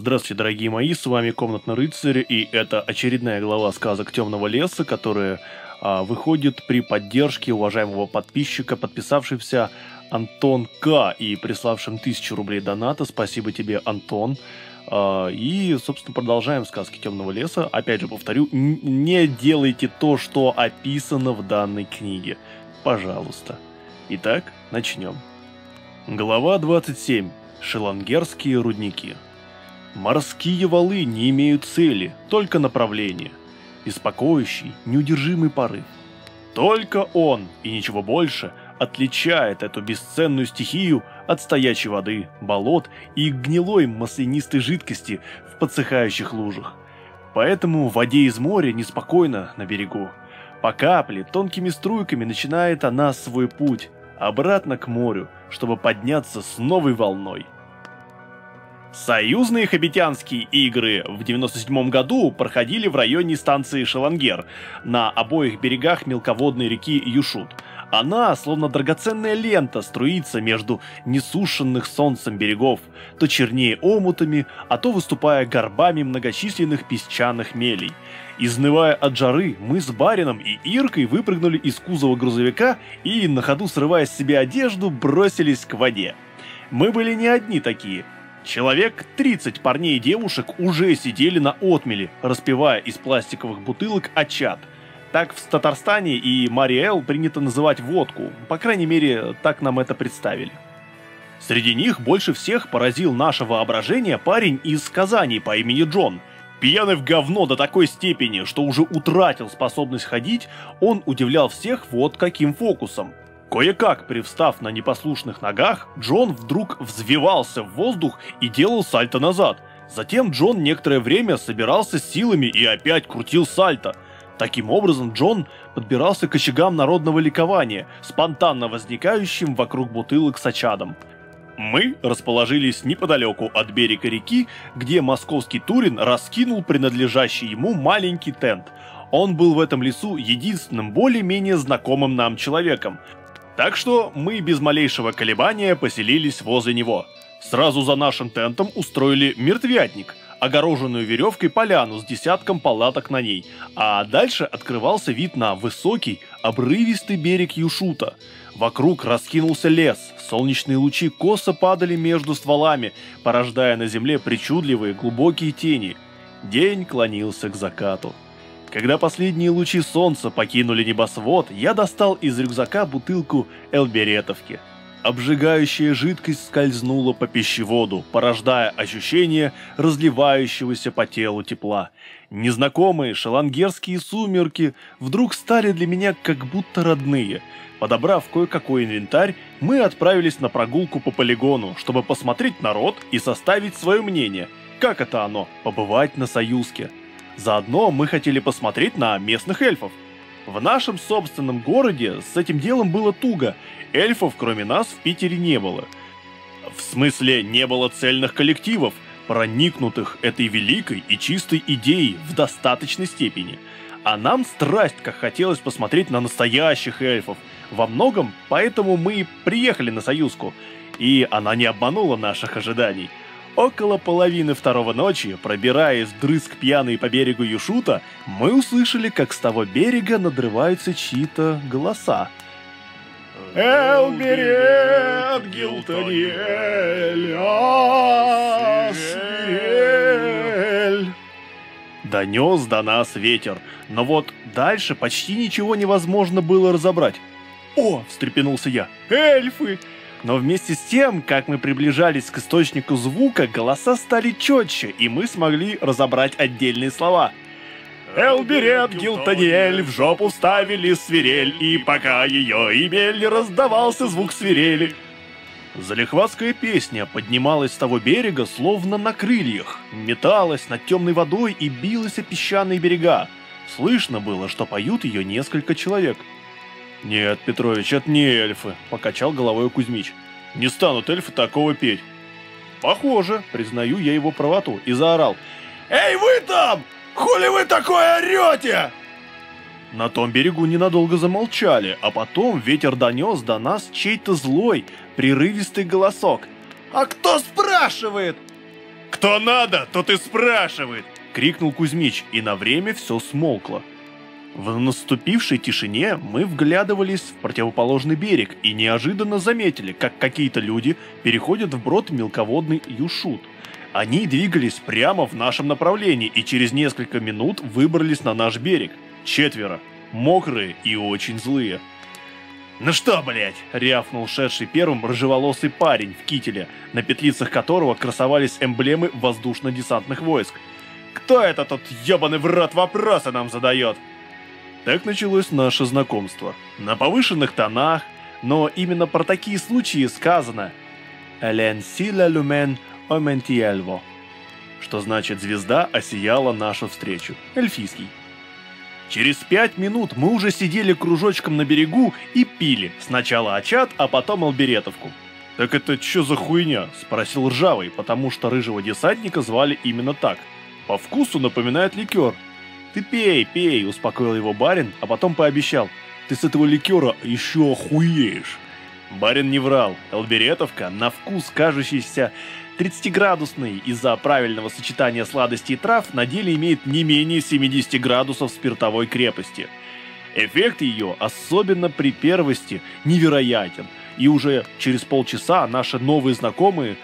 Здравствуйте, дорогие мои, с вами Комнатный рыцарь, и это очередная глава сказок Темного леса, которая а, выходит при поддержке уважаемого подписчика, подписавшегося Антон К. и приславшим тысячу рублей доната. Спасибо тебе, Антон. А, и, собственно, продолжаем сказки Темного леса. Опять же, повторю, не делайте то, что описано в данной книге. Пожалуйста. Итак, начнем. Глава 27. Шелангерские рудники. Морские валы не имеют цели, только направления. Беспокоящий, неудержимый порыв. Только он, и ничего больше, отличает эту бесценную стихию от стоячей воды, болот и гнилой маслянистой жидкости в подсыхающих лужах. Поэтому в воде из моря неспокойно на берегу. По капле, тонкими струйками начинает она свой путь обратно к морю, чтобы подняться с новой волной. Союзные хабитянские игры в 97 году проходили в районе станции Шелангер, на обоих берегах мелководной реки Юшут. Она, словно драгоценная лента, струится между несушенных солнцем берегов, то чернее омутами, а то выступая горбами многочисленных песчаных мелей. Изнывая от жары, мы с Барином и Иркой выпрыгнули из кузова грузовика и, на ходу срывая с себя одежду, бросились к воде. Мы были не одни такие – Человек 30 парней и девушек уже сидели на отмеле, распивая из пластиковых бутылок очат. Так в Татарстане и Мариэл принято называть водку, по крайней мере, так нам это представили. Среди них больше всех поразил наше воображение парень из Казани по имени Джон. Пьяный в говно до такой степени, что уже утратил способность ходить, он удивлял всех вот каким фокусом. Кое-как привстав на непослушных ногах, Джон вдруг взвивался в воздух и делал сальто назад. Затем Джон некоторое время собирался силами и опять крутил сальто. Таким образом, Джон подбирался к очагам народного ликования, спонтанно возникающим вокруг бутылок с очадом. Мы расположились неподалеку от берега реки, где московский Турин раскинул принадлежащий ему маленький тент. Он был в этом лесу единственным более-менее знакомым нам человеком, так что мы без малейшего колебания поселились возле него. Сразу за нашим тентом устроили мертвятник, огороженную веревкой поляну с десятком палаток на ней, а дальше открывался вид на высокий, обрывистый берег Юшута. Вокруг раскинулся лес, солнечные лучи косо падали между стволами, порождая на земле причудливые глубокие тени. День клонился к закату. Когда последние лучи солнца покинули небосвод, я достал из рюкзака бутылку элберетовки. Обжигающая жидкость скользнула по пищеводу, порождая ощущение разливающегося по телу тепла. Незнакомые шалангерские сумерки вдруг стали для меня как будто родные. Подобрав кое-какой инвентарь, мы отправились на прогулку по полигону, чтобы посмотреть народ и составить свое мнение. Как это оно – побывать на Союзке? Заодно мы хотели посмотреть на местных эльфов. В нашем собственном городе с этим делом было туго, эльфов кроме нас в Питере не было. В смысле, не было цельных коллективов, проникнутых этой великой и чистой идеей в достаточной степени. А нам страсть как хотелось посмотреть на настоящих эльфов. Во многом поэтому мы и приехали на Союзку, и она не обманула наших ожиданий – Около половины второго ночи, пробираясь дрызг пьяный по берегу Юшута, мы услышали, как с того берега надрываются чьи-то голоса. Элберет, Гилтаниэль, Асвель. Донес до нас ветер, но вот дальше почти ничего невозможно было разобрать. «О!» – встрепенулся я. «Эльфы! Но вместе с тем, как мы приближались к источнику звука, голоса стали четче, и мы смогли разобрать отдельные слова. Элберет Гилтаниэль в жопу ставили свирель, и пока ее имели, раздавался звук свирели. Залихватская песня поднималась с того берега, словно на крыльях, металась над темной водой и билась о песчаные берега. Слышно было, что поют ее несколько человек. «Нет, Петрович, это не эльфы», – покачал головой Кузьмич. «Не станут эльфы такого петь». «Похоже», – признаю я его правоту, и заорал. «Эй, вы там! Хули вы такое орете?» На том берегу ненадолго замолчали, а потом ветер донес до нас чей-то злой, прерывистый голосок. «А кто спрашивает?» «Кто надо, тот и спрашивает!» — крикнул Кузьмич, и на время все смолкло. В наступившей тишине мы вглядывались в противоположный берег и неожиданно заметили, как какие-то люди переходят в брод мелководный Юшут. Они двигались прямо в нашем направлении и через несколько минут выбрались на наш берег. Четверо. Мокрые и очень злые. «Ну что, блять!» — рявкнул шедший первым рыжеволосый парень в кителе, на петлицах которого красовались эмблемы воздушно-десантных войск. «Кто это тут ебаный в рот вопросы нам задает?» Так началось наше знакомство. На повышенных тонах, но именно про такие случаи сказано «Элен сила люмен оментиельво», что значит «звезда осияла нашу встречу». Эльфийский. Через пять минут мы уже сидели кружочком на берегу и пили. Сначала очат, а потом алберетовку. «Так это что за хуйня?» – спросил Ржавый, потому что рыжего десантника звали именно так. По вкусу напоминает ликер. «Ты пей, пей», – успокоил его барин, а потом пообещал. «Ты с этого ликера еще охуеешь». Барин не врал. Алберетовка, на вкус кажущийся 30-градусный из-за правильного сочетания сладостей и трав, на деле имеет не менее 70 градусов спиртовой крепости. Эффект ее, особенно при первости, невероятен, и уже через полчаса наши новые знакомые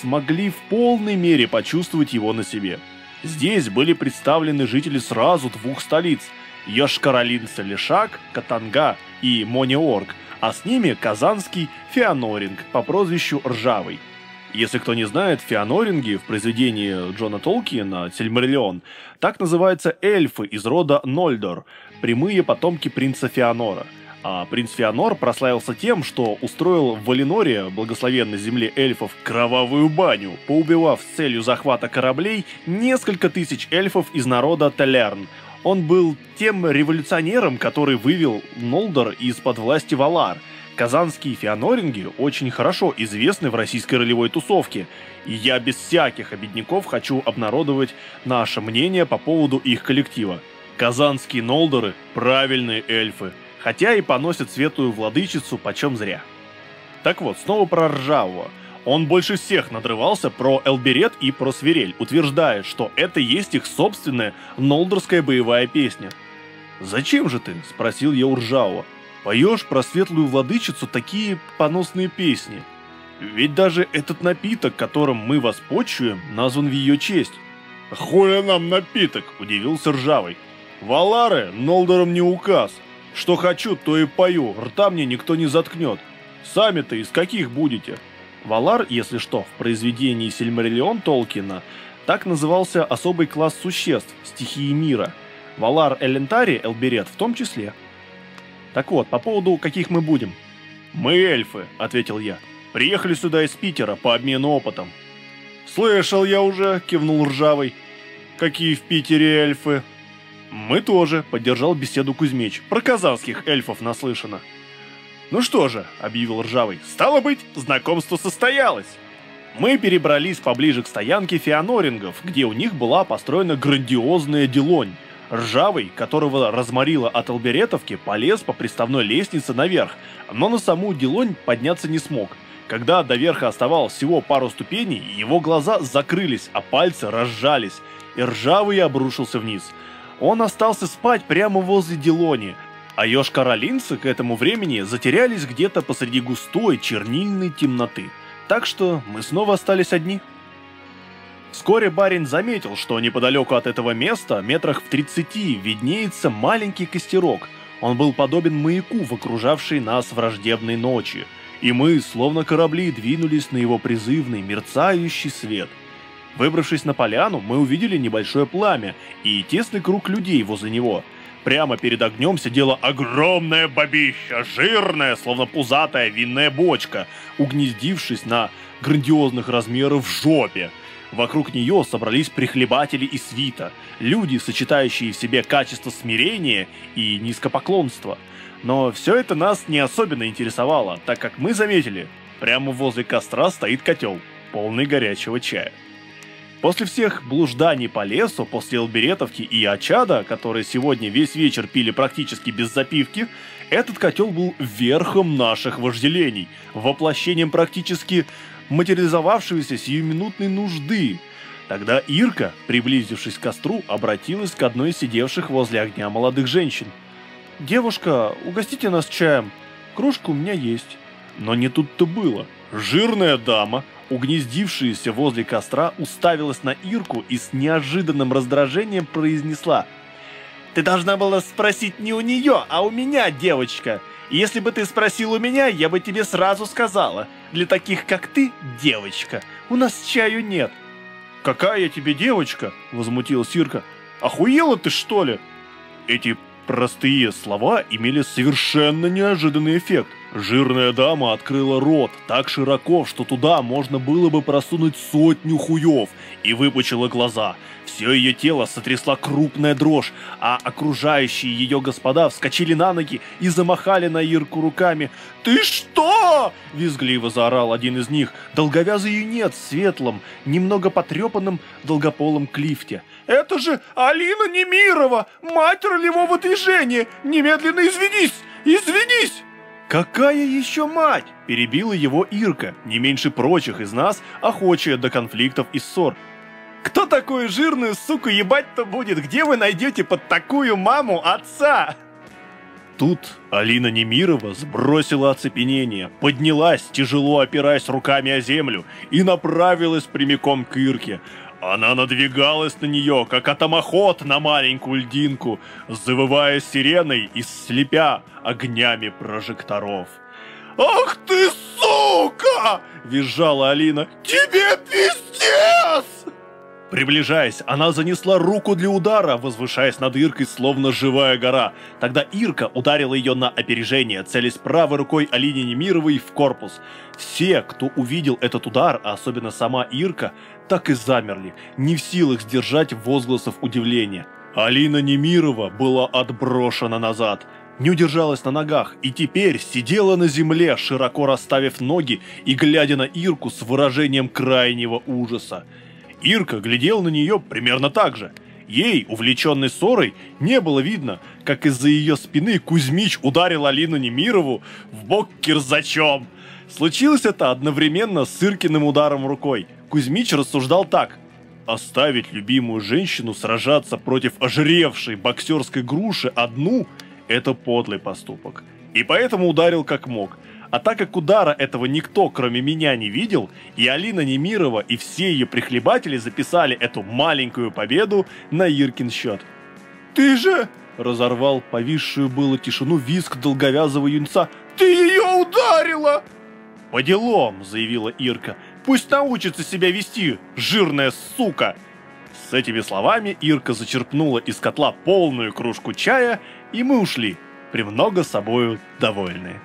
смогли в полной мере почувствовать его на себе. Здесь были представлены жители сразу двух столиц – Йошкар-Олинца-Лешак, Катанга и Монеорг, а с ними казанский Феоноринг по прозвищу Ржавый – если кто не знает, феоноринги в произведении Джона Толкиена «Сильмариллион» так называются эльфы из рода Нольдор, прямые потомки принца Феонора. А принц Феонор прославился тем, что устроил в Валиноре, благословенной земле эльфов, кровавую баню, поубивав с целью захвата кораблей несколько тысяч эльфов из народа Телерн. Он был тем революционером, который вывел Нолдор из-под власти Валар – Казанские фианоринги очень хорошо известны в российской ролевой тусовке, и я без всяких обедняков хочу обнародовать наше мнение по поводу их коллектива. Казанские нолдеры – правильные эльфы, хотя и поносят светлую владычицу почем зря. Так вот, снова про Ржавого. Он больше всех надрывался про Элберет и про Свирель, утверждая, что это есть их собственная нолдерская боевая песня. «Зачем же ты?» – спросил я у Ржавого. Поешь про светлую владычицу такие поносные песни. Ведь даже этот напиток, которым мы вас почуем, назван в ее честь. Хуя нам напиток, удивился Ржавый. Валары Нолдором не указ. Что хочу, то и пою, рта мне никто не заткнет. Сами-то из каких будете? Валар, если что, в произведении Сильмариллион Толкина так назывался особый класс существ, стихии мира. Валар Элентари, Элберет в том числе. Так вот, по поводу каких мы будем. Мы эльфы, ответил я. Приехали сюда из Питера по обмену опытом. Слышал я уже, кивнул Ржавый. Какие в Питере эльфы? Мы тоже, поддержал беседу Кузьмич. Про казанских эльфов наслышано. Ну что же, объявил Ржавый, стало быть, знакомство состоялось. Мы перебрались поближе к стоянке феонорингов, где у них была построена грандиозная делонь. Ржавый, которого разморило от Алберетовки, полез по приставной лестнице наверх, но на саму Делонь подняться не смог. Когда до верха оставалось всего пару ступеней, его глаза закрылись, а пальцы разжались, и Ржавый обрушился вниз. Он остался спать прямо возле Делони, а ёж-каролинцы к этому времени затерялись где-то посреди густой чернильной темноты. Так что мы снова остались одни. Вскоре барин заметил, что неподалеку от этого места, метрах в 30, виднеется маленький костерок. Он был подобен маяку в окружавшей нас враждебной ночи. И мы, словно корабли, двинулись на его призывный, мерцающий свет. Выбравшись на поляну, мы увидели небольшое пламя и тесный круг людей возле него. Прямо перед огнем сидела огромная бабища, жирная, словно пузатая винная бочка, угнездившись на грандиозных размеров жопе. Вокруг нее собрались прихлебатели и свита, люди, сочетающие в себе качество смирения и низкопоклонства. Но все это нас не особенно интересовало, так как мы заметили, прямо возле костра стоит котел, полный горячего чая. После всех блужданий по лесу, после Алберетовки и Очада, которые сегодня весь вечер пили практически без запивки, этот котел был верхом наших вожделений, воплощением практически материализовавшегося сиюминутной нужды. Тогда Ирка, приблизившись к костру, обратилась к одной из сидевших возле огня молодых женщин. «Девушка, угостите нас чаем. Кружка у меня есть». Но не тут-то было. Жирная дама, угнездившаяся возле костра, уставилась на Ирку и с неожиданным раздражением произнесла «Ты должна была спросить не у нее, а у меня, девочка. Если бы ты спросил у меня, я бы тебе сразу сказала. Для таких, как ты, девочка, у нас чаю нет». «Какая я тебе девочка?» – возмутилась Ирка. «Охуела ты, что ли?» Эти простые слова имели совершенно неожиданный эффект. Жирная дама открыла рот так широко, что туда можно было бы просунуть сотню хуев, и выпучила глаза. Все ее тело сотрясла крупная дрожь, а окружающие ее господа вскочили на ноги и замахали на Ирку руками. «Ты что?» – визгливо заорал один из них, долговязый юнец в светлом, немного потрепанном долгополом клифте. «Это же Алина Немирова, мать ролевого движения! Немедленно извинись! Извинись!» «Какая еще мать?» – перебила его Ирка, не меньше прочих из нас, охочая до конфликтов и ссор. «Кто такую жирную суку ебать-то будет? Где вы найдете под такую маму отца?» Тут Алина Немирова сбросила оцепенение, поднялась, тяжело опираясь руками о землю, и направилась прямиком к Ирке. Она надвигалась на нее, как атомоход на маленькую льдинку, завывая сиреной и слепя огнями прожекторов. «Ах ты, сука!» – визжала Алина. «Тебе пиздец!» Приближаясь, она занесла руку для удара, возвышаясь над Иркой, словно живая гора. Тогда Ирка ударила ее на опережение, целясь правой рукой Алине Немировой в корпус. Все, кто увидел этот удар, а особенно сама Ирка, так и замерли, не в силах сдержать возгласов удивления. Алина Немирова была отброшена назад, не удержалась на ногах и теперь сидела на земле, широко расставив ноги и глядя на Ирку с выражением крайнего ужаса. Ирка глядел на нее примерно так же. Ей, увлеченной ссорой, не было видно, как из-за ее спины Кузьмич ударил Алину Немирову в бок кирзачом. Случилось это одновременно с Иркиным ударом рукой. Кузьмич рассуждал так. Оставить любимую женщину сражаться против ожиревшей боксерской груши одну – это подлый поступок. И поэтому ударил как мог – а так как удара этого никто, кроме меня, не видел, и Алина Немирова и все ее прихлебатели записали эту маленькую победу на Иркин счет. «Ты же...» – разорвал повисшую было тишину виск долговязого юнца. «Ты ее ударила!» «По делам!» – заявила Ирка. «Пусть научится себя вести, жирная сука!» С этими словами Ирка зачерпнула из котла полную кружку чая, и мы ушли, премного собою довольные.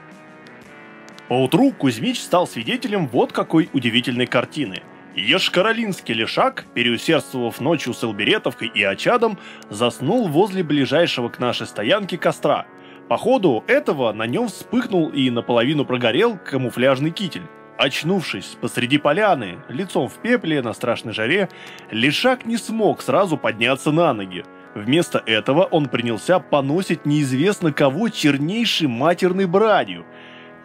Поутру Кузьмич стал свидетелем вот какой удивительной картины. Ешкаролинский лишак, переусердствовав ночью с Элберетовкой и Очадом, заснул возле ближайшего к нашей стоянке костра. По ходу этого на нем вспыхнул и наполовину прогорел камуфляжный китель. Очнувшись посреди поляны, лицом в пепле на страшной жаре, Лишак не смог сразу подняться на ноги. Вместо этого он принялся поносить неизвестно кого чернейшей матерной бранью –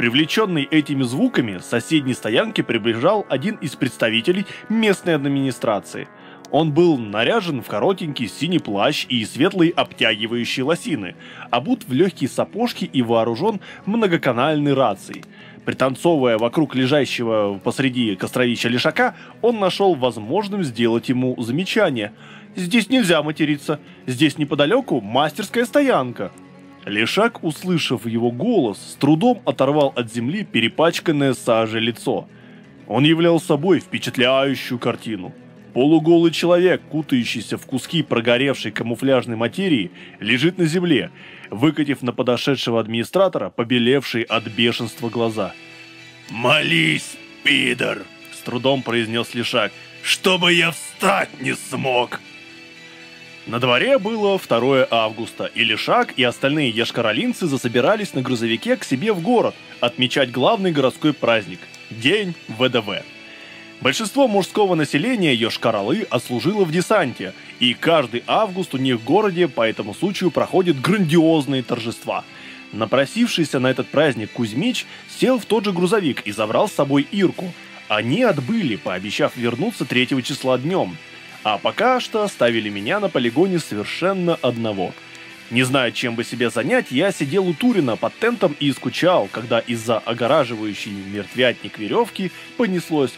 Привлеченный этими звуками, с соседней стоянки приближал один из представителей местной администрации. Он был наряжен в коротенький синий плащ и светлые обтягивающие лосины, обут в легкие сапожки и вооружен многоканальной рацией. Пританцовывая вокруг лежащего посреди костровища лишака, он нашел возможным сделать ему замечание. «Здесь нельзя материться, здесь неподалеку мастерская стоянка». Лешак, услышав его голос, с трудом оторвал от земли перепачканное сажей лицо. Он являл собой впечатляющую картину. Полуголый человек, кутающийся в куски прогоревшей камуфляжной материи, лежит на земле, выкатив на подошедшего администратора побелевшие от бешенства глаза. «Молись, пидор!» – с трудом произнес Лешак. «Чтобы я встать не смог!» На дворе было 2 августа, и Лешак и остальные ешкаролинцы засобирались на грузовике к себе в город отмечать главный городской праздник – День ВДВ. Большинство мужского населения Йошкар-Олы отслужило в десанте, и каждый август у них в городе по этому случаю проходят грандиозные торжества. Напросившийся на этот праздник Кузьмич сел в тот же грузовик и забрал с собой Ирку. Они отбыли, пообещав вернуться 3 числа днем – А пока что ставили меня на полигоне совершенно одного. Не зная, чем бы себе занять, я сидел у Турина под тентом и скучал, когда из-за огораживающей мертвятник веревки понеслось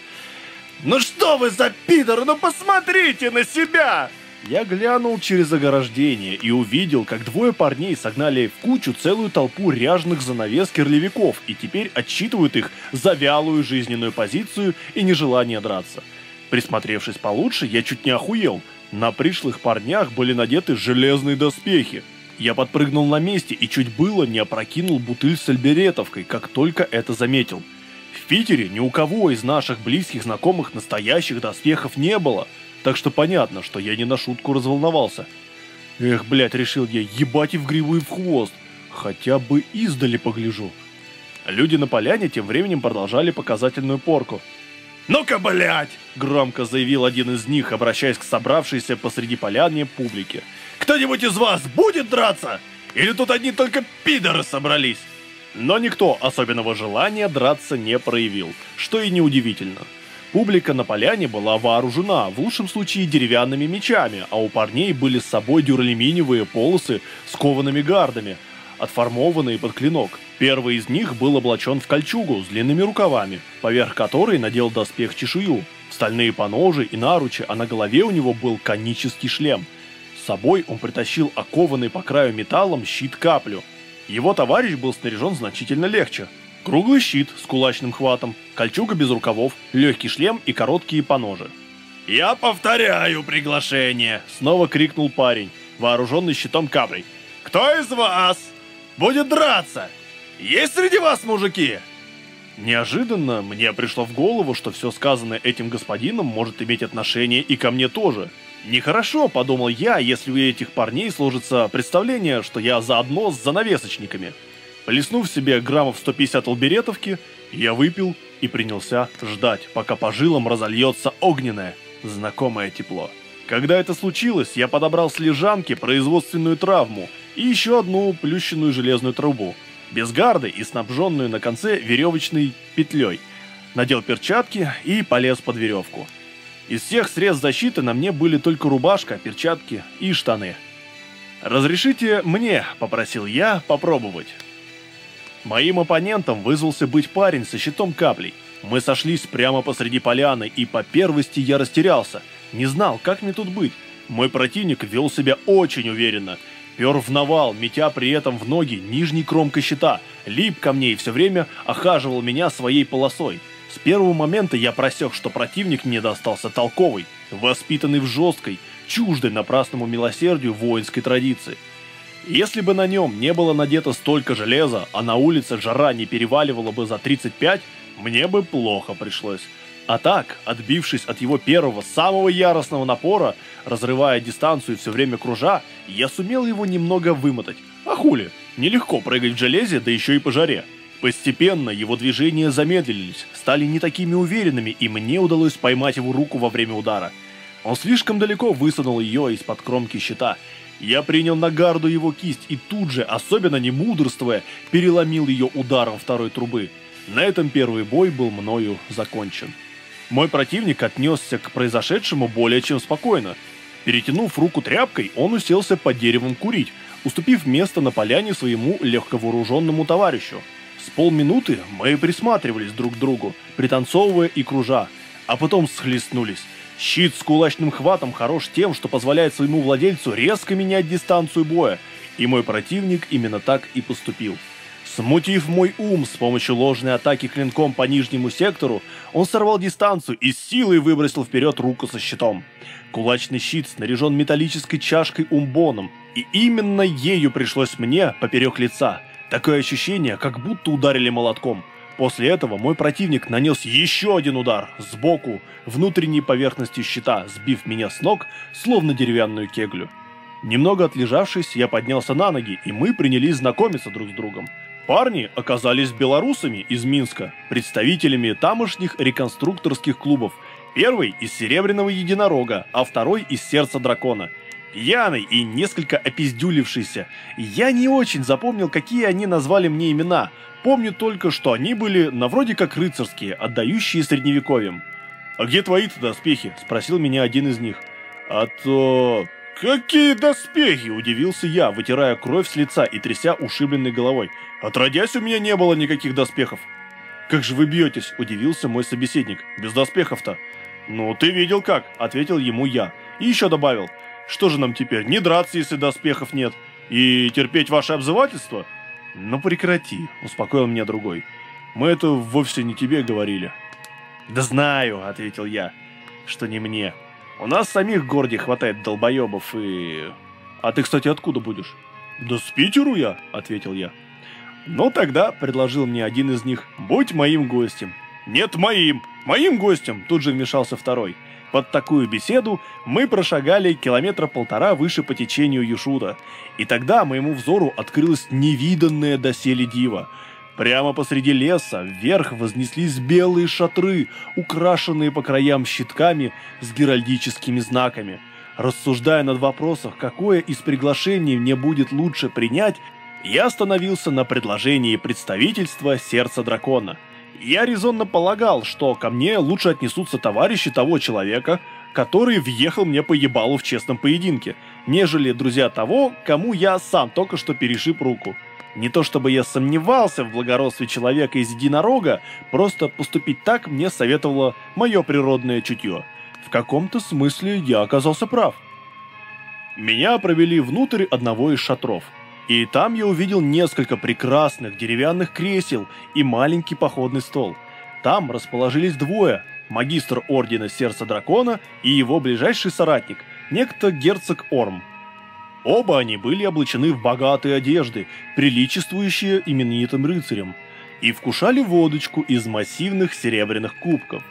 «Ну что вы за пидор, ну посмотрите на себя!» Я глянул через ограждение и увидел, как двое парней согнали в кучу целую толпу ряжных занавес кирлевиков и теперь отчитывают их за вялую жизненную позицию и нежелание драться. Присмотревшись получше, я чуть не охуел. На пришлых парнях были надеты железные доспехи. Я подпрыгнул на месте и чуть было не опрокинул бутыль с альберетовкой, как только это заметил. В Питере ни у кого из наших близких знакомых настоящих доспехов не было – так что понятно, что я не на шутку разволновался. Эх, блядь, решил я, ебать и в гриву и в хвост. Хотя бы издали погляжу. Люди на поляне тем временем продолжали показательную порку. «Ну-ка, блядь!» – громко заявил один из них, обращаясь к собравшейся посреди поляны публике. «Кто-нибудь из вас будет драться? Или тут одни только пидоры собрались?» Но никто особенного желания драться не проявил, что и неудивительно. Публика на поляне была вооружена, в лучшем случае деревянными мечами, а у парней были с собой дюралюминиевые полосы с коваными гардами, отформованные под клинок. Первый из них был облачен в кольчугу с длинными рукавами, поверх которой надел доспех чешую, стальные поножи и наручи, а на голове у него был конический шлем. С собой он притащил окованный по краю металлом щит-каплю. Его товарищ был снаряжен значительно легче, Круглый щит с кулачным хватом, кольчуга без рукавов, легкий шлем и короткие поножи. «Я повторяю приглашение!» — снова крикнул парень, вооруженный щитом каплей. «Кто из вас будет драться? Есть среди вас мужики?» Неожиданно мне пришло в голову, что все сказанное этим господином может иметь отношение и ко мне тоже. Нехорошо, подумал я, если у этих парней сложится представление, что я заодно с занавесочниками. Плеснув себе граммов 150 алберетовки, я выпил и принялся ждать, пока по жилам разольется огненное, знакомое тепло. Когда это случилось, я подобрал с лежанки производственную травму и еще одну плющенную железную трубу, без гарды и снабженную на конце веревочной петлей. Надел перчатки и полез под веревку. Из всех средств защиты на мне были только рубашка, перчатки и штаны. «Разрешите мне», — попросил я, — «попробовать». Моим оппонентом вызвался быть парень со щитом каплей. Мы сошлись прямо посреди поляны, и по первости я растерялся. Не знал, как мне тут быть. Мой противник вел себя очень уверенно. Пер в навал, метя при этом в ноги нижней кромкой щита, лип ко мне и все время охаживал меня своей полосой. С первого момента я просек, что противник мне достался толковый, воспитанный в жесткой, чуждой напрасному милосердию воинской традиции. Если бы на нем не было надето столько железа, а на улице жара не переваливала бы за 35, мне бы плохо пришлось. А так, отбившись от его первого, самого яростного напора, разрывая дистанцию все время кружа, я сумел его немного вымотать. А хули, нелегко прыгать в железе, да еще и по жаре. Постепенно его движения замедлились, стали не такими уверенными, и мне удалось поймать его руку во время удара. Он слишком далеко высунул ее из-под кромки щита, я принял на гарду его кисть и тут же, особенно не мудрствуя, переломил ее ударом второй трубы. На этом первый бой был мною закончен. Мой противник отнесся к произошедшему более чем спокойно. Перетянув руку тряпкой, он уселся под деревом курить, уступив место на поляне своему легковооруженному товарищу. С полминуты мы присматривались друг к другу, пританцовывая и кружа, а потом схлестнулись. Щит с кулачным хватом хорош тем, что позволяет своему владельцу резко менять дистанцию боя, и мой противник именно так и поступил. Смутив мой ум с помощью ложной атаки клинком по нижнему сектору, он сорвал дистанцию и силой выбросил вперед руку со щитом. Кулачный щит снаряжен металлической чашкой-умбоном, и именно ею пришлось мне поперек лица. Такое ощущение, как будто ударили молотком. После этого мой противник нанес еще один удар сбоку, внутренней поверхностью щита, сбив меня с ног, словно деревянную кеглю. Немного отлежавшись, я поднялся на ноги, и мы принялись знакомиться друг с другом. Парни оказались белорусами из Минска, представителями тамошних реконструкторских клубов. Первый из Серебряного Единорога, а второй из Сердца Дракона. Пьяный и несколько опиздюлившийся. Я не очень запомнил, какие они назвали мне имена – Помню только, что они были на вроде как рыцарские, отдающие средневековьем. «А где твои-то доспехи?» – спросил меня один из них. А то... «Какие доспехи!» – удивился я, вытирая кровь с лица и тряся ушибленной головой. «Отродясь, у меня не было никаких доспехов». «Как же вы бьетесь?» – удивился мой собеседник. «Без доспехов-то». «Ну, ты видел как», – ответил ему я. И еще добавил. «Что же нам теперь, не драться, если доспехов нет? И терпеть ваше обзывательство?» «Ну прекрати», – успокоил меня другой. «Мы это вовсе не тебе говорили». «Да знаю», – ответил я, – «что не мне». У нас самих в городе хватает долбоебов и... А ты, кстати, откуда будешь? Да с Питеру я, ответил я. Ну тогда, предложил мне один из них, будь моим гостем. Нет, моим! Моим гостем! Тут же вмешался второй. Под такую беседу мы прошагали километра полтора выше по течению Юшуда. И тогда моему взору открылось невиданное доселе диво – Прямо посреди леса вверх вознеслись белые шатры, украшенные по краям щитками с геральдическими знаками. Рассуждая над вопросом, какое из приглашений мне будет лучше принять, я остановился на предложении представительства сердца дракона. Я резонно полагал, что ко мне лучше отнесутся товарищи того человека, который въехал мне по ебалу в честном поединке, нежели друзья того, кому я сам только что перешиб руку. Не то чтобы я сомневался в благородстве человека из единорога, просто поступить так мне советовало мое природное чутье. В каком-то смысле я оказался прав. Меня провели внутрь одного из шатров. И там я увидел несколько прекрасных деревянных кресел и маленький походный стол. Там расположились двое, магистр Ордена Сердца Дракона и его ближайший соратник, некто герцог Орм. Оба они были облачены в богатые одежды, приличествующие именитым рыцарям, и вкушали водочку из массивных серебряных кубков.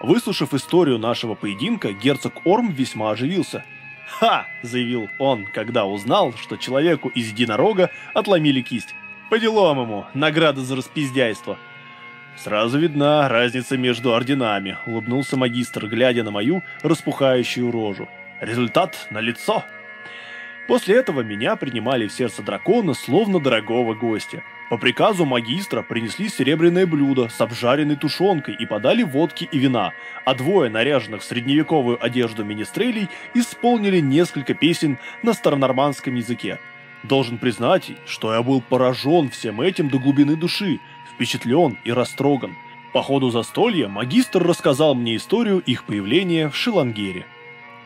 Выслушав историю нашего поединка, герцог Орм весьма оживился. «Ха!» – заявил он, когда узнал, что человеку из единорога отломили кисть. «По делам ему, награда за распиздяйство!» «Сразу видна разница между орденами», – улыбнулся магистр, глядя на мою распухающую рожу. «Результат налицо!» После этого меня принимали в сердце дракона словно дорогого гостя. По приказу магистра принесли серебряное блюдо с обжаренной тушенкой и подали водки и вина, а двое наряженных в средневековую одежду министрелей исполнили несколько песен на старонормандском языке. Должен признать, что я был поражен всем этим до глубины души, впечатлен и растроган. По ходу застолья магистр рассказал мне историю их появления в Шилангере.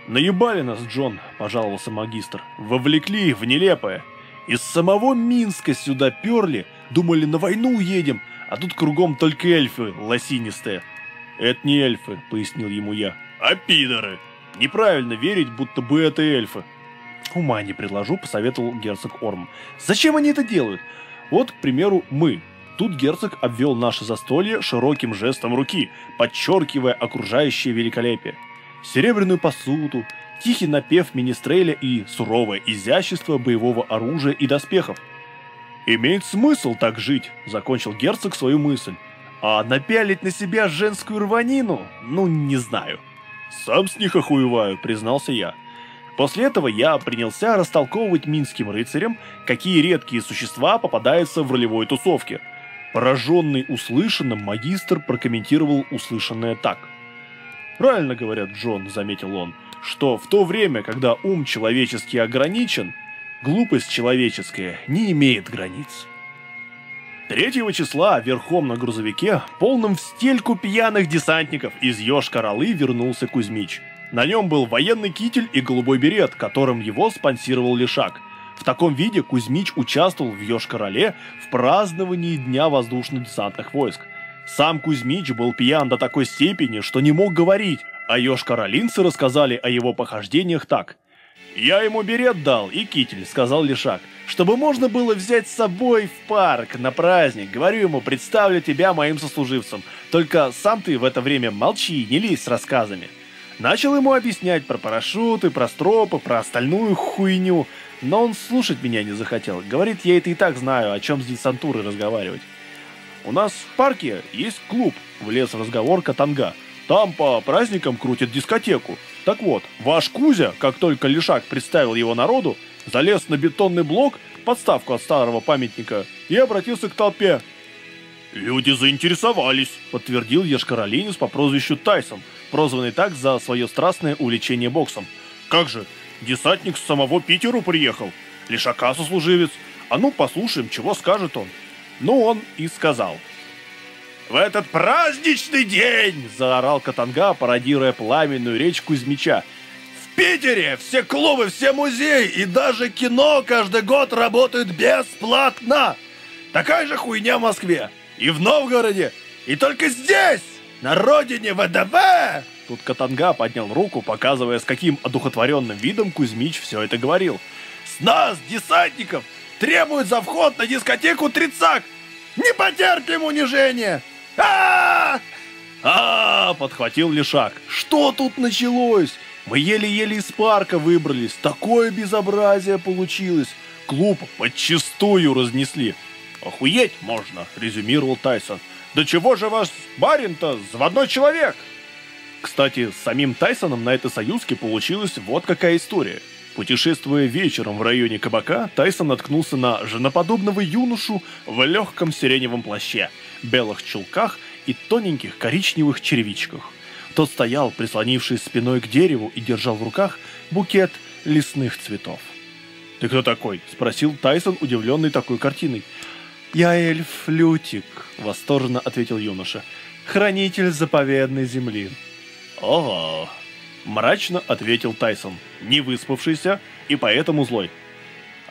«Наебали нас, Джон», – пожаловался магистр. «Вовлекли в нелепое. Из самого Минска сюда перли, думали, на войну уедем, а тут кругом только эльфы лосинистые». «Это не эльфы», – пояснил ему я. «А пидоры! Неправильно верить, будто бы это эльфы». «Ума не предложу», – посоветовал герцог Орм. «Зачем они это делают? Вот, к примеру, мы. Тут герцог обвел наше застолье широким жестом руки, подчеркивая окружающее великолепие серебряную посуду, тихий напев министреля и суровое изящество боевого оружия и доспехов. «Имеет смысл так жить», — закончил герцог свою мысль. «А напялить на себя женскую рванину? Ну, не знаю». «Сам с них охуеваю», — признался я. После этого я принялся растолковывать минским рыцарям, какие редкие существа попадаются в ролевой тусовке. Пораженный услышанным, магистр прокомментировал услышанное так – Правильно говорят, Джон, заметил он, что в то время, когда ум человеческий ограничен, глупость человеческая не имеет границ. Третьего числа верхом на грузовике, полном в стельку пьяных десантников из Йошкар-Олы вернулся Кузьмич. На нем был военный китель и голубой берет, которым его спонсировал Лешак. В таком виде Кузьмич участвовал в Йошкар-Оле в праздновании Дня воздушно-десантных войск. Сам Кузьмич был пьян до такой степени, что не мог говорить, а ёж-каролинцы рассказали о его похождениях так. «Я ему берет дал и китель», — сказал Лешак, «чтобы можно было взять с собой в парк на праздник. Говорю ему, представлю тебя моим сослуживцем. Только сам ты в это время молчи, не лезь с рассказами». Начал ему объяснять про парашюты, про стропы, про остальную хуйню, но он слушать меня не захотел. Говорит, я это и так знаю, о чем с десантурой разговаривать. У нас в парке есть клуб, влез в разговор Катанга. Там по праздникам крутят дискотеку. Так вот, ваш Кузя, как только Лишак представил его народу, залез на бетонный блок, подставку от старого памятника, и обратился к толпе. «Люди заинтересовались», — подтвердил Ешкаролинец по прозвищу Тайсон, прозванный так за свое страстное увлечение боксом. как же, десантник с самого Питеру приехал. Лишака сослуживец. А ну послушаем, чего скажет он. Ну он и сказал. В этот праздничный день, заорал Катанга, пародируя пламенную речь Кузьмича. В Питере все клубы, все музеи и даже кино каждый год работают бесплатно. Такая же хуйня в Москве и в Новгороде, и только здесь, на родине ВДВ, Тут Катанга поднял руку, показывая, с каким одухотворенным видом Кузьмич все это говорил. «С нас, десантников, требуют за вход на дискотеку тридцак! Не потерпим унижения! А а подхватил Лешак. «Что тут началось? Мы еле-еле из парка выбрались. Такое безобразие получилось. Клуб подчистую разнесли». «Охуеть можно», — резюмировал Тайсон. «Да чего же ваш барин-то заводной человек?» Кстати, с самим Тайсоном на этой союзке получилась вот какая история. Путешествуя вечером в районе кабака, Тайсон наткнулся на женоподобного юношу в легком сиреневом плаще, белых чулках и тоненьких коричневых черевичках. Тот стоял, прислонившись спиной к дереву и держал в руках букет лесных цветов. «Ты кто такой?» – спросил Тайсон, удивленный такой картиной. «Я эльф Лютик», – восторженно ответил юноша. «Хранитель заповедной земли». «Ого!» – мрачно ответил Тайсон, не выспавшийся и поэтому злой.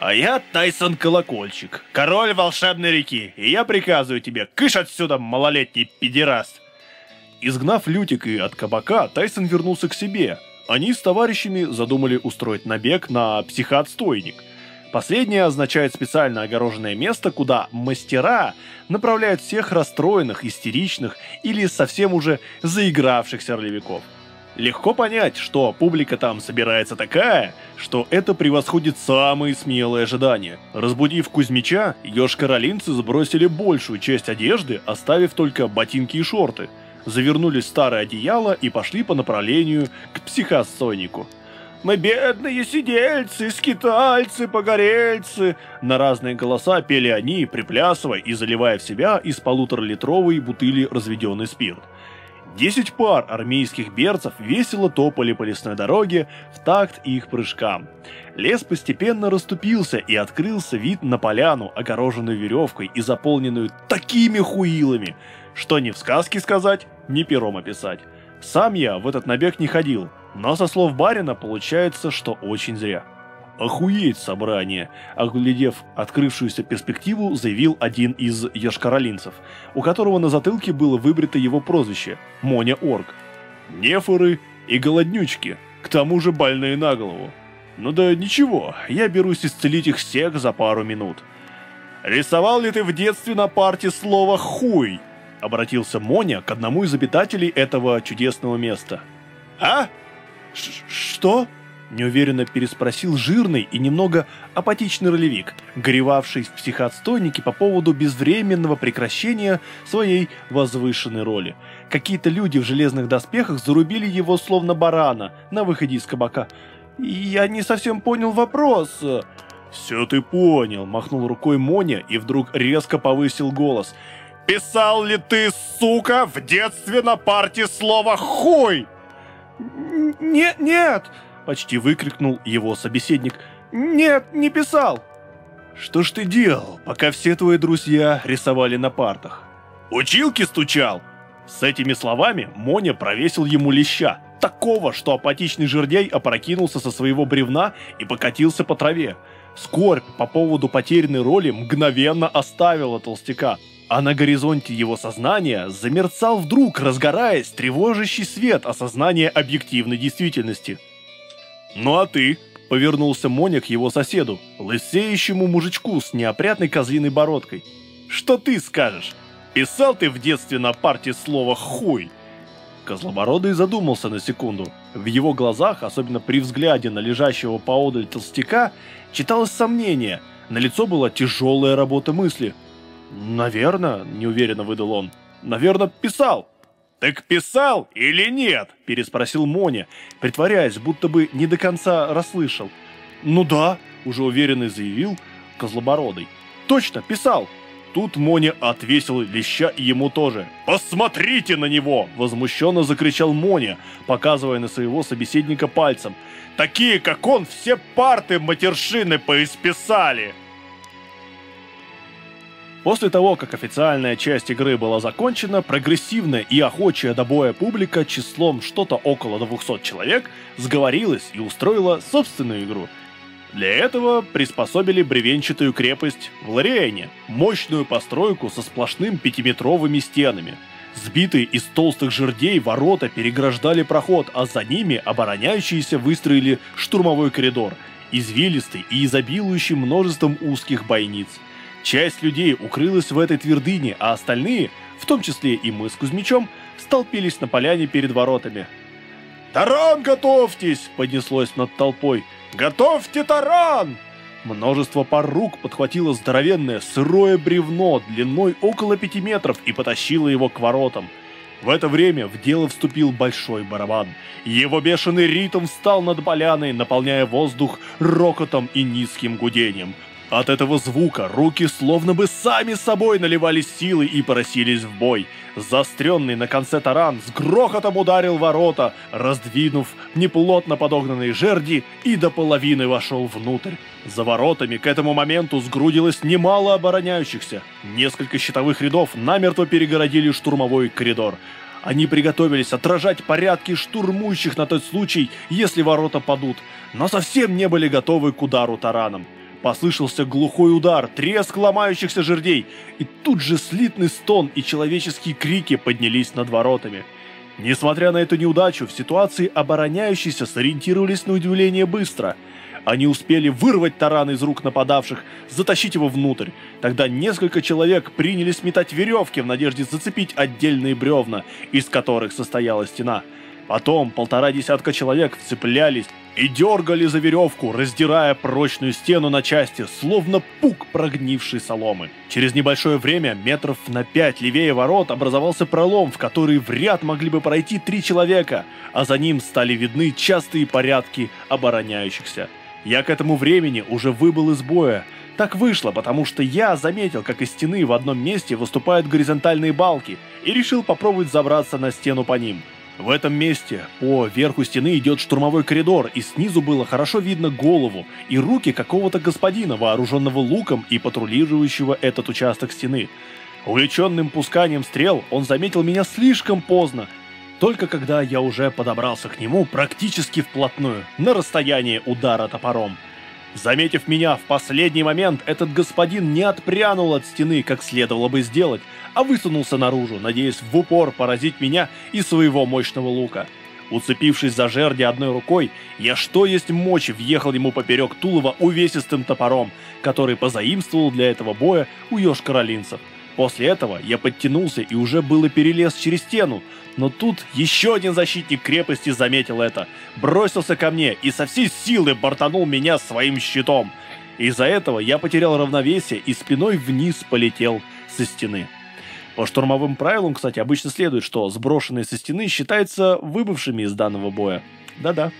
«А я Тайсон Колокольчик, король волшебной реки, и я приказываю тебе, кыш отсюда, малолетний педераст!» Изгнав Лютика от кабака, Тайсон вернулся к себе. Они с товарищами задумали устроить набег на психоотстойник. Последнее означает специально огороженное место, куда мастера направляют всех расстроенных, истеричных или совсем уже заигравшихся ролевиков. Легко понять, что публика там собирается такая, что это превосходит самые смелые ожидания. Разбудив Кузьмича, ёж-каролинцы сбросили большую часть одежды, оставив только ботинки и шорты. Завернулись в старое одеяло и пошли по направлению к психосойнику. Мы бедные сидельцы, скитальцы, погорельцы!» На разные голоса пели они, приплясывая и заливая в себя из полуторалитровой бутыли разведенный спирт. Десять пар армейских берцев весело топали по лесной дороге в такт их прыжкам. Лес постепенно расступился и открылся вид на поляну, огороженную веревкой и заполненную такими хуилами, что ни в сказке сказать, ни пером описать. Сам я в этот набег не ходил, но со слов барина получается, что очень зря. «Охуеть собрание!» Оглядев открывшуюся перспективу, заявил один из яшкаролинцев, у которого на затылке было выбрито его прозвище – Моня Орг. «Нефоры и голоднючки, к тому же больные на голову. Ну да ничего, я берусь исцелить их всех за пару минут». «Рисовал ли ты в детстве на парте слово «хуй»?» Обратился Моня к одному из обитателей этого чудесного места. «А?» «Что?» – неуверенно переспросил жирный и немного апатичный ролевик, горевавший в психоотстойнике по поводу безвременного прекращения своей возвышенной роли. Какие-то люди в железных доспехах зарубили его словно барана на выходе из кабака. «Я не совсем понял вопрос». «Все ты понял», – махнул рукой Моня и вдруг резко повысил голос. «Писал ли ты, сука, в детстве на парте слово «хуй»?» «Нет, нет!» – почти выкрикнул его собеседник. «Нет, не писал!» «Что ж ты делал, пока все твои друзья рисовали на партах?» «Училки стучал!» С этими словами Моня провесил ему леща, такого, что апатичный жердяй опрокинулся со своего бревна и покатился по траве. Скорбь по поводу потерянной роли мгновенно оставила толстяка, а на горизонте его сознания замерцал вдруг, разгораясь, тревожащий свет осознания объективной действительности. «Ну а ты?» – повернулся Моня к его соседу, лысеющему мужичку с неопрятной козлиной бородкой. «Что ты скажешь? Писал ты в детстве на парте слово «хуй»?» Козлобородый задумался на секунду. В его глазах, особенно при взгляде на лежащего поодаль толстяка, читалось сомнение. На лицо была тяжелая работа мысли – «Наверное», — неуверенно выдал он. «Наверное, писал». «Так писал или нет?» – переспросил Моня, притворяясь, будто бы не до конца расслышал. «Ну да», – уже уверенно заявил Козлобородый. «Точно, писал. Тут Моня отвесил леща ему тоже. «Посмотрите на него!» – возмущенно закричал Моня, показывая на своего собеседника пальцем. «Такие, как он, все парты матершины поисписали!» После того, как официальная часть игры была закончена, прогрессивная и охочая до боя публика числом что-то около 200 человек сговорилась и устроила собственную игру – для этого приспособили бревенчатую крепость в Лориэне, мощную постройку со сплошным пятиметровыми стенами. Сбитые из толстых жердей ворота переграждали проход, а за ними обороняющиеся выстроили штурмовой коридор, извилистый и изобилующий множеством узких бойниц. Часть людей укрылась в этой твердыне, а остальные, в том числе и мы с Кузьмичом, столпились на поляне перед воротами. «Таран готовьтесь!» — поднеслось над толпой — «Готовьте таран!» Множество пар рук подхватило здоровенное сырое бревно длиной около пяти метров и потащило его к воротам. В это время в дело вступил большой барабан. Его бешеный ритм встал над поляной, наполняя воздух рокотом и низким гудением. От этого звука руки словно бы сами собой наливались силой и поросились в бой. Заостренный на конце таран с грохотом ударил ворота, раздвинув неплотно подогнанные жерди и до половины вошел внутрь. За воротами к этому моменту сгрудилось немало обороняющихся. Несколько щитовых рядов намертво перегородили штурмовой коридор. Они приготовились отражать порядки штурмующих на тот случай, если ворота падут, но совсем не были готовы к удару тараном. Послышался глухой удар, треск ломающихся жердей, и тут же слитный стон и человеческие крики поднялись над воротами. Несмотря на эту неудачу, в ситуации обороняющиеся сориентировались на удивление быстро. Они успели вырвать таран из рук нападавших, затащить его внутрь. Тогда несколько человек принялись метать веревки в надежде зацепить отдельные бревна, из которых состояла стена. Потом полтора десятка человек вцеплялись и дергали за веревку, раздирая прочную стену на части, словно пук прогнившей соломы. Через небольшое время, метров на пять левее ворот, образовался пролом, в который в ряд могли бы пройти три человека, а за ним стали видны частые порядки обороняющихся. Я к этому времени уже выбыл из боя. Так вышло, потому что я заметил, как из стены в одном месте выступают горизонтальные балки, и решил попробовать забраться на стену по ним. В этом месте по верху стены идет штурмовой коридор, и снизу было хорошо видно голову и руки какого-то господина, вооруженного луком и патрулирующего этот участок стены. Увлеченным пусканием стрел он заметил меня слишком поздно, только когда я уже подобрался к нему практически вплотную, на расстоянии удара топором. Заметив меня в последний момент, этот господин не отпрянул от стены, как следовало бы сделать, а высунулся наружу, надеясь в упор поразить меня из своего мощного лука. Уцепившись за жерди одной рукой, я что есть мочи въехал ему поперек тулова увесистым топором, который позаимствовал для этого боя у ёж-каролинцев. После этого я подтянулся и уже было перелез через стену, но тут еще один защитник крепости заметил это, бросился ко мне и со всей силы бортанул меня своим щитом. Из-за этого я потерял равновесие и спиной вниз полетел со стены. По штурмовым правилам, кстати, обычно следует, что сброшенные со стены считаются выбывшими из данного боя. Да-да.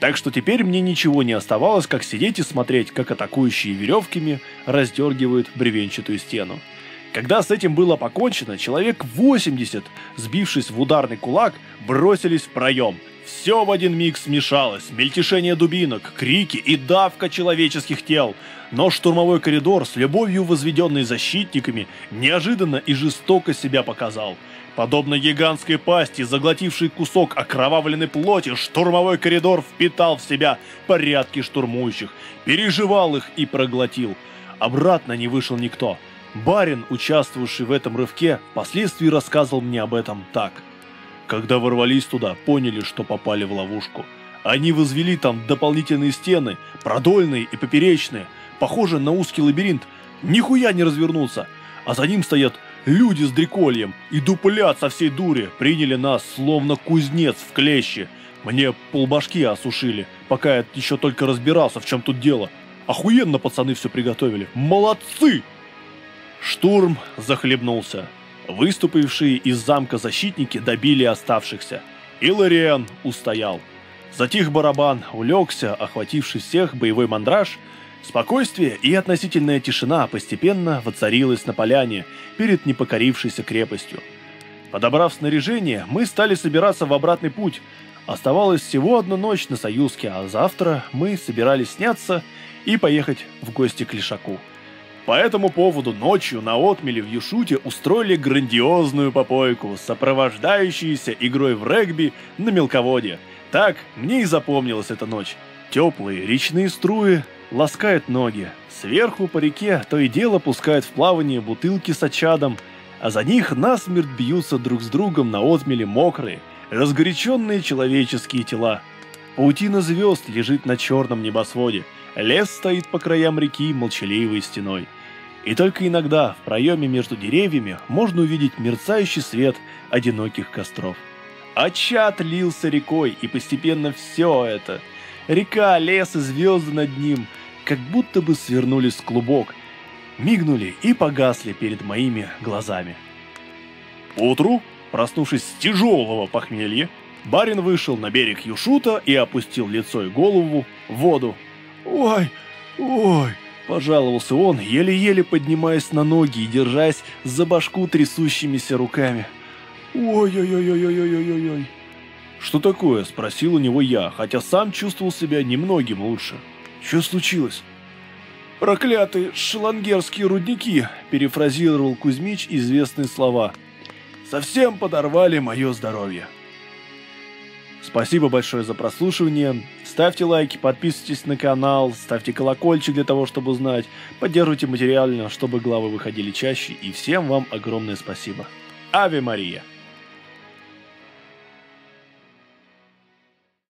Так что теперь мне ничего не оставалось, как сидеть и смотреть, как атакующие веревками раздергивают бревенчатую стену. Когда с этим было покончено, человек 80, сбившись в ударный кулак, бросились в проем. Все в один миг смешалось, мельтешение дубинок, крики и давка человеческих тел. Но штурмовой коридор, с любовью возведенный защитниками, неожиданно и жестоко себя показал. Подобно гигантской пасти, заглотившей кусок окровавленной плоти, штурмовой коридор впитал в себя порядки штурмующих, переживал их и проглотил. Обратно не вышел никто. Барин, участвовавший в этом рывке, впоследствии рассказывал мне об этом так. Когда ворвались туда, поняли, что попали в ловушку. Они возвели там дополнительные стены, продольные и поперечные, похожие на узкий лабиринт. Нихуя не развернуться, а за ним стоят люди с дрекольем и дуплят со всей дури. Приняли нас, словно кузнец в клещи. Мне полбашки осушили, пока я еще только разбирался, в чем тут дело. Охуенно пацаны все приготовили. Молодцы! Штурм захлебнулся. Выступившие из замка защитники добили оставшихся. И Лориан устоял. Затих барабан, улегся, охвативший всех боевой мандраж. Спокойствие и относительная тишина постепенно воцарилась на поляне перед непокорившейся крепостью. Подобрав снаряжение, мы стали собираться в обратный путь. Оставалась всего одна ночь на Союзке, а завтра мы собирались сняться и поехать в гости к Лишаку. По этому поводу ночью на отмеле в Юшуте устроили грандиозную попойку, сопровождающуюся игрой в регби на мелководье. Так мне и запомнилась эта ночь. Теплые речные струи ласкают ноги. Сверху по реке то и дело пускают в плавание бутылки с очадом, а за них насмерть бьются друг с другом на отмеле мокрые, разгоряченные человеческие тела. Паутина звезд лежит на черном небосводе. Лес стоит по краям реки молчаливой стеной. И только иногда в проеме между деревьями можно увидеть мерцающий свет одиноких костров. А чат лился рекой, и постепенно все это — река, лес и звезды над ним — как будто бы свернулись в клубок, мигнули и погасли перед моими глазами. Утру, проснувшись с тяжелого похмелья, барин вышел на берег Юшута и опустил лицо и голову в воду. «Ой, ой!» Пожаловался он, еле-еле поднимаясь на ноги и держась за башку трясущимися руками. «Ой-ой-ой-ой-ой-ой-ой-ой!» «Что такое?» – спросил у него я, хотя сам чувствовал себя немногим лучше. «Что случилось?» «Проклятые шелангерские рудники!» – перефразировал Кузьмич известные слова. «Совсем подорвали мое здоровье!» Спасибо большое за прослушивание. Ставьте лайки, подписывайтесь на канал, ставьте колокольчик для того, чтобы узнать. Поддерживайте материально, чтобы главы выходили чаще. И всем вам огромное спасибо. Ави Мария!